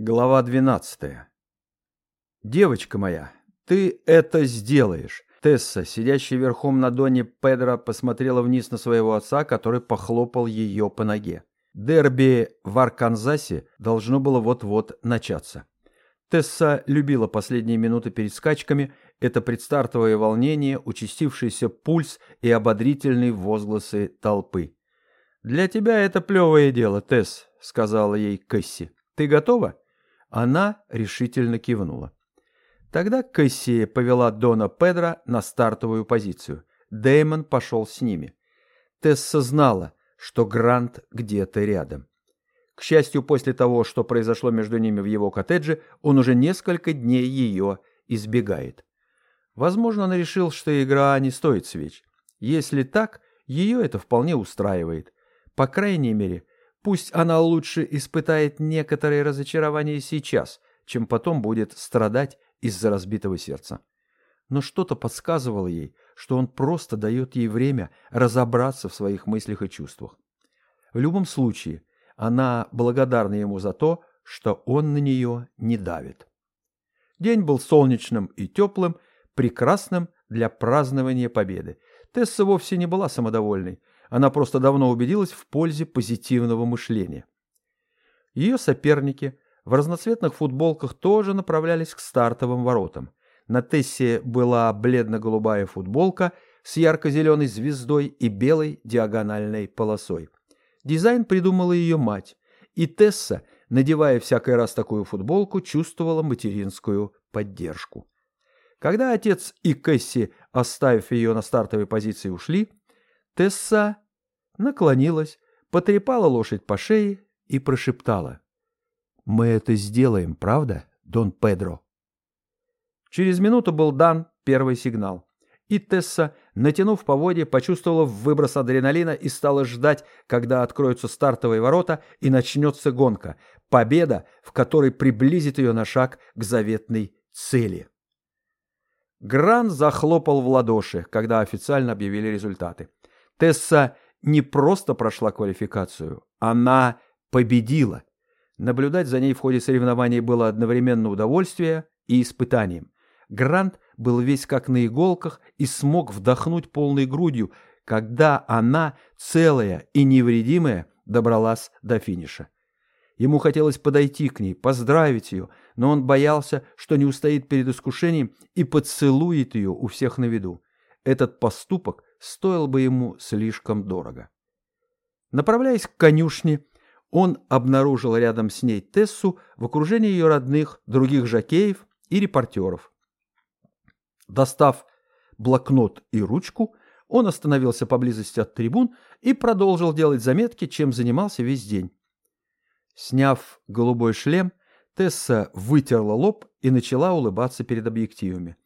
Глава 12. Девочка моя, ты это сделаешь. Тесса, сидящая верхом на доне Педро, посмотрела вниз на своего отца, который похлопал ее по ноге. Дерби в Арканзасе должно было вот-вот начаться. Тесса любила последние минуты перед скачками, это предстартовое волнение, участившийся пульс и ободрительные возгласы толпы. «Для тебя это плевое дело, Тесс», — сказала ей Кэсси. «Ты готова?» Она решительно кивнула. Тогда Кэсси повела Дона Педро на стартовую позицию. Дэймон пошел с ними. Тесса знала, что Грант где-то рядом. К счастью, после того, что произошло между ними в его коттедже, он уже несколько дней ее избегает. Возможно, он решил, что игра не стоит свеч. Если так, ее это вполне устраивает. По крайней мере, Пусть она лучше испытает некоторые разочарования сейчас, чем потом будет страдать из-за разбитого сердца. Но что-то подсказывало ей, что он просто дает ей время разобраться в своих мыслях и чувствах. В любом случае, она благодарна ему за то, что он на нее не давит. День был солнечным и теплым, прекрасным для празднования победы. Тесса вовсе не была самодовольной. Она просто давно убедилась в пользе позитивного мышления. Ее соперники в разноцветных футболках тоже направлялись к стартовым воротам. На Тессе была бледно-голубая футболка с ярко-зеленой звездой и белой диагональной полосой. Дизайн придумала ее мать, и Тесса, надевая всякий раз такую футболку, чувствовала материнскую поддержку. Когда отец и Кэсси, оставив ее на стартовой позиции, ушли, Тесса наклонилась, потрепала лошадь по шее и прошептала. «Мы это сделаем, правда, Дон Педро?» Через минуту был дан первый сигнал. И Тесса, натянув поводья, почувствовала выброс адреналина и стала ждать, когда откроются стартовые ворота и начнется гонка. Победа, в которой приблизит ее на шаг к заветной цели. Гран захлопал в ладоши, когда официально объявили результаты. Тесса не просто прошла квалификацию, она победила. Наблюдать за ней в ходе соревнований было одновременно удовольствие и испытанием. Грант был весь как на иголках и смог вдохнуть полной грудью, когда она, целая и невредимая, добралась до финиша. Ему хотелось подойти к ней, поздравить ее, но он боялся, что не устоит перед искушением и поцелует ее у всех на виду. Этот поступок стоил бы ему слишком дорого. Направляясь к конюшне, он обнаружил рядом с ней Тессу в окружении ее родных, других жакеев и репортеров. Достав блокнот и ручку, он остановился поблизости от трибун и продолжил делать заметки, чем занимался весь день. Сняв голубой шлем, Тесса вытерла лоб и начала улыбаться перед объективами.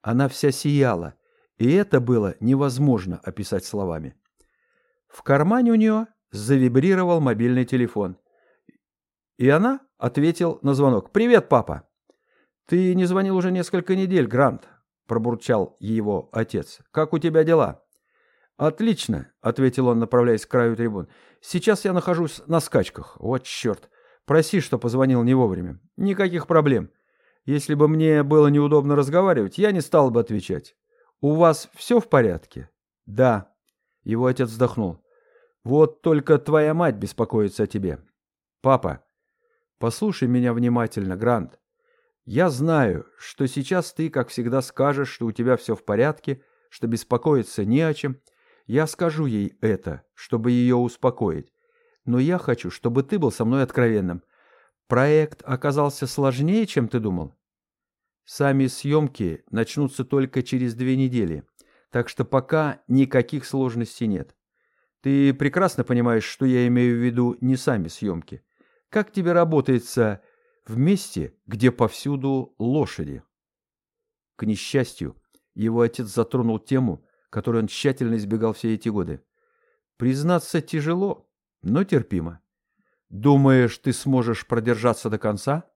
Она вся сияла, и это было невозможно описать словами. В кармане у нее завибрировал мобильный телефон. И она ответил на звонок. «Привет, папа!» «Ты не звонил уже несколько недель, Грант», — пробурчал его отец. «Как у тебя дела?» «Отлично», — ответил он, направляясь к краю трибун. «Сейчас я нахожусь на скачках. Вот черт. Проси, что позвонил не вовремя. Никаких проблем. Если бы мне было неудобно разговаривать, я не стал бы отвечать. «У вас все в порядке?» «Да». Его отец вздохнул. «Вот только твоя мать беспокоится о тебе». «Папа, послушай меня внимательно, Грант. Я знаю, что сейчас ты, как всегда, скажешь, что у тебя все в порядке, что беспокоиться не о чем. Я скажу ей это, чтобы ее успокоить. Но я хочу, чтобы ты был со мной откровенным. Проект оказался сложнее, чем ты думал?» Сами съемки начнутся только через две недели, так что пока никаких сложностей нет. Ты прекрасно понимаешь, что я имею в виду не сами съемки. Как тебе работается в месте, где повсюду лошади? К несчастью, его отец затронул тему, которую он тщательно избегал все эти годы. Признаться тяжело, но терпимо. Думаешь, ты сможешь продержаться до конца?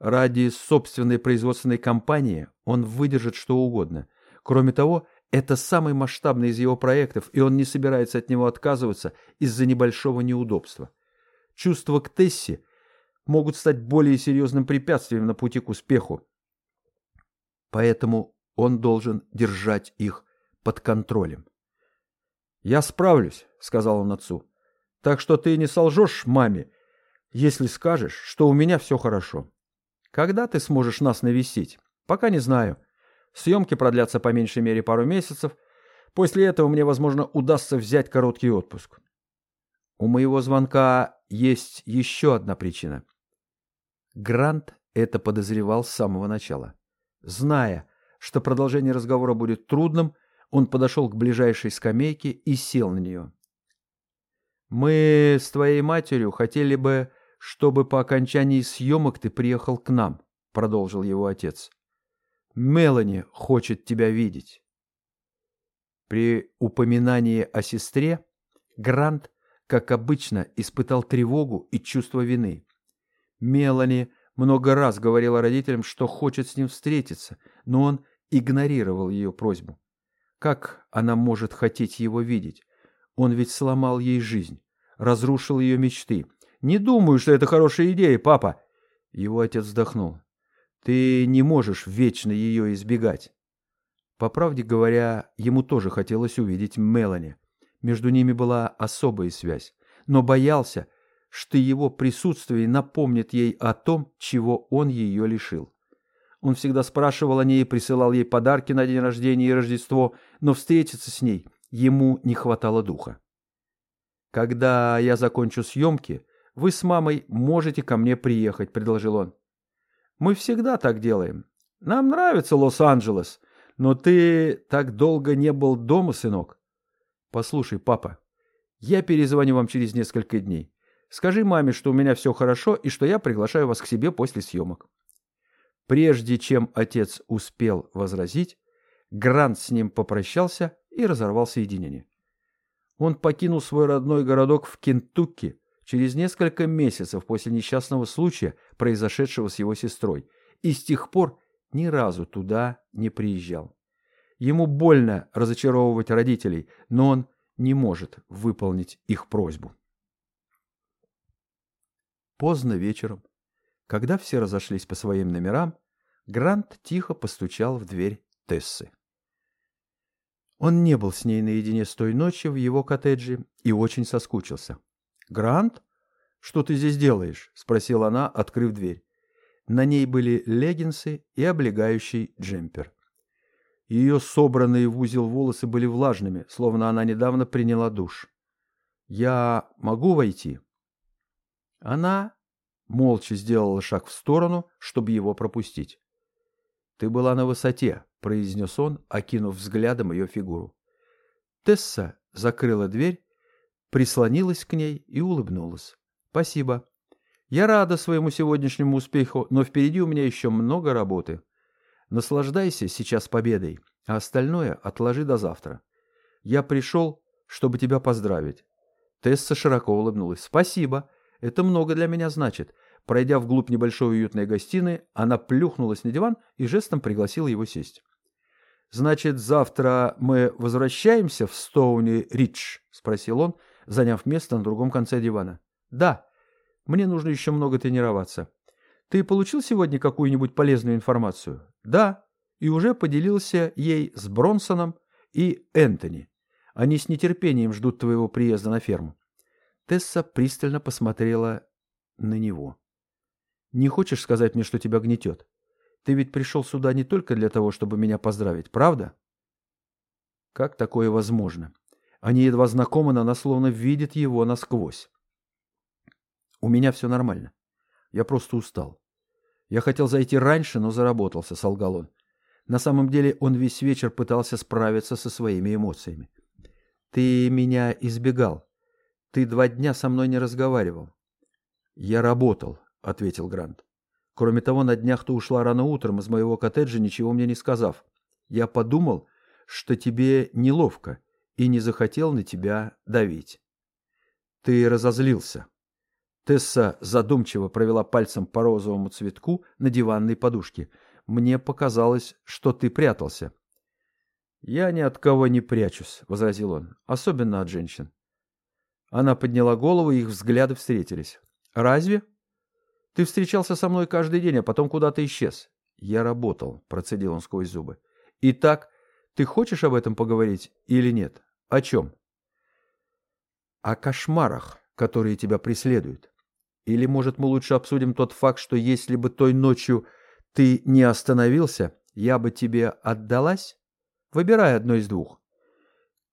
Ради собственной производственной компании он выдержит что угодно. Кроме того, это самый масштабный из его проектов, и он не собирается от него отказываться из-за небольшого неудобства. Чувство к Тессе могут стать более серьезным препятствием на пути к успеху. Поэтому он должен держать их под контролем. «Я справлюсь», — сказал он отцу. «Так что ты не солжешь маме, если скажешь, что у меня все хорошо. Когда ты сможешь нас навестить? Пока не знаю. Съемки продлятся по меньшей мере пару месяцев. После этого мне, возможно, удастся взять короткий отпуск. У моего звонка есть еще одна причина. Грант это подозревал с самого начала. Зная, что продолжение разговора будет трудным, он подошел к ближайшей скамейке и сел на нее. «Мы с твоей матерью хотели бы, чтобы по окончании съемок ты приехал к нам», — продолжил его отец. «Мелани хочет тебя видеть». При упоминании о сестре Грант, как обычно, испытал тревогу и чувство вины. Мелани много раз говорила родителям, что хочет с ним встретиться, но он игнорировал ее просьбу. Как она может хотеть его видеть? Он ведь сломал ей жизнь, разрушил ее мечты. Не думаю, что это хорошая идея, папа. Его отец вздохнул. Ты не можешь вечно ее избегать. По правде говоря, ему тоже хотелось увидеть Мелани. Между ними была особая связь. Но боялся, что его присутствие напомнит ей о том, чего он ее лишил. Он всегда спрашивал о ней и присылал ей подарки на день рождения и Рождество, но встретиться с ней ему не хватало духа. «Когда я закончу съемки, вы с мамой можете ко мне приехать», — предложил он. «Мы всегда так делаем. Нам нравится Лос-Анджелес, но ты так долго не был дома, сынок. Послушай, папа, я перезвоню вам через несколько дней. Скажи маме, что у меня все хорошо и что я приглашаю вас к себе после съемок. Прежде чем отец успел возразить, Грант с ним попрощался и разорвал соединение. Он покинул свой родной городок в Кентукки через несколько месяцев после несчастного случая, произошедшего с его сестрой, и с тех пор ни разу туда не приезжал. Ему больно разочаровывать родителей, но он не может выполнить их просьбу. Поздно вечером когда все разошлись по своим номерам, Грант тихо постучал в дверь Тессы. Он не был с ней наедине с той ночи в его коттедже и очень соскучился. «Грант? Что ты здесь делаешь?» — спросила она, открыв дверь. На ней были леггинсы и облегающий джемпер. Ее собранные в узел волосы были влажными, словно она недавно приняла душ. «Я могу войти?» Она молча сделала шаг в сторону, чтобы его пропустить. «Ты была на высоте», — произнес он, окинув взглядом ее фигуру. Тесса закрыла дверь, прислонилась к ней и улыбнулась. «Спасибо. Я рада своему сегодняшнему успеху, но впереди у меня еще много работы. Наслаждайся сейчас победой, а остальное отложи до завтра. Я пришел, чтобы тебя поздравить». Тесса широко улыбнулась. «Спасибо. Это много для меня значит. Пройдя вглубь небольшой уютной гостиной, она плюхнулась на диван и жестом пригласила его сесть. «Значит, завтра мы возвращаемся в Стоуни-Ридж?» — спросил он, заняв место на другом конце дивана. «Да. Мне нужно еще много тренироваться. Ты получил сегодня какую-нибудь полезную информацию?» «Да. И уже поделился ей с Бронсоном и Энтони. Они с нетерпением ждут твоего приезда на ферму». Тесса пристально посмотрела на него. «Не хочешь сказать мне, что тебя гнетет? Ты ведь пришел сюда не только для того, чтобы меня поздравить, правда?» Как такое возможно? Они едва знакомы, но она словно видит его насквозь. «У меня все нормально. Я просто устал. Я хотел зайти раньше, но заработался», — солгал он. На самом деле он весь вечер пытался справиться со своими эмоциями. «Ты меня избегал», ты два дня со мной не разговаривал. Я работал, ответил Грант. Кроме того, на днях ты ушла рано утром из моего коттеджа, ничего мне не сказав. Я подумал, что тебе неловко, и не захотел на тебя давить. Ты разозлился. Тесса задумчиво провела пальцем по розовому цветку на диванной подушке. Мне показалось, что ты прятался. Я ни от кого не прячусь, возразил он, особенно от женщин. Она подняла голову, и их взгляды встретились. «Разве?» Ты встречался со мной каждый день, а потом куда-то исчез. Я работал, процедил он сквозь зубы. Итак, ты хочешь об этом поговорить или нет? О чем? О кошмарах, которые тебя преследуют. Или, может, мы лучше обсудим тот факт, что если бы той ночью ты не остановился, я бы тебе отдалась? Выбирай одно из двух.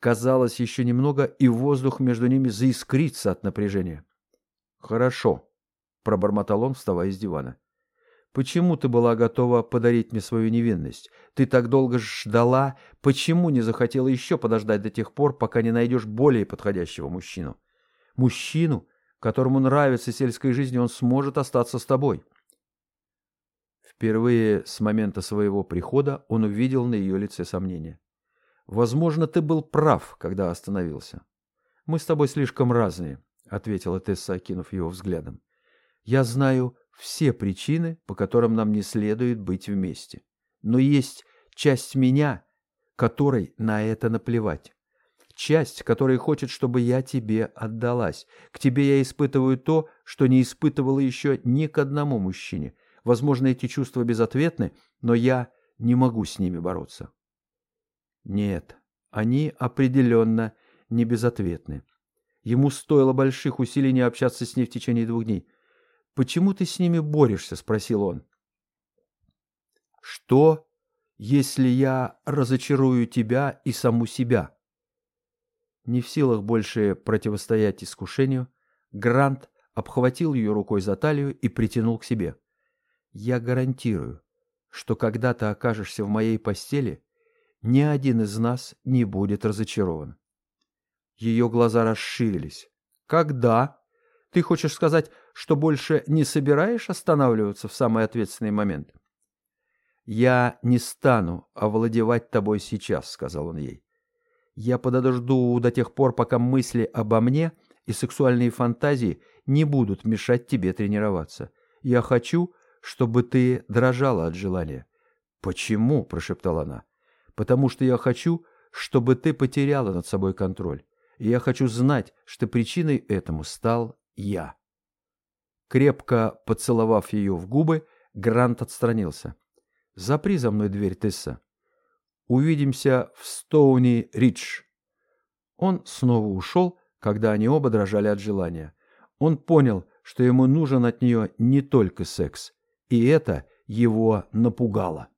Казалось, еще немного, и воздух между ними заискрится от напряжения. Хорошо, пробормотал он, вставая с дивана. Почему ты была готова подарить мне свою невинность? Ты так долго ждала, почему не захотела еще подождать до тех пор, пока не найдешь более подходящего мужчину? Мужчину, которому нравится сельская жизнь, он сможет остаться с тобой. Впервые с момента своего прихода он увидел на ее лице сомнение. «Возможно, ты был прав, когда остановился. Мы с тобой слишком разные», — ответила Тесса, окинув его взглядом. «Я знаю все причины, по которым нам не следует быть вместе. Но есть часть меня, которой на это наплевать. Часть, которая хочет, чтобы я тебе отдалась. К тебе я испытываю то, что не испытывала еще ни к одному мужчине. Возможно, эти чувства безответны, но я не могу с ними бороться. Нет, они определенно не безответны. Ему стоило больших усилий не общаться с ней в течение двух дней. «Почему ты с ними борешься?» — спросил он. «Что, если я разочарую тебя и саму себя?» Не в силах больше противостоять искушению, Грант обхватил ее рукой за талию и притянул к себе. «Я гарантирую, что когда ты окажешься в моей постели, ни один из нас не будет разочарован». Ее глаза расширились. «Когда?» Ты хочешь сказать, что больше не собираешь останавливаться в самый ответственный момент? «Я не стану овладевать тобой сейчас», — сказал он ей. «Я подожду до тех пор, пока мысли обо мне и сексуальные фантазии не будут мешать тебе тренироваться. Я хочу, чтобы ты дрожала от желания». «Почему?» — прошептала она. «Потому что я хочу, чтобы ты потеряла над собой контроль. И я хочу знать, что причиной этому стал я. Крепко поцеловав ее в губы, Грант отстранился. «Запри за мной дверь, Тесса. Увидимся в Стоуни-Ридж». Он снова ушел, когда они оба дрожали от желания. Он понял, что ему нужен от нее не только секс, и это его напугало.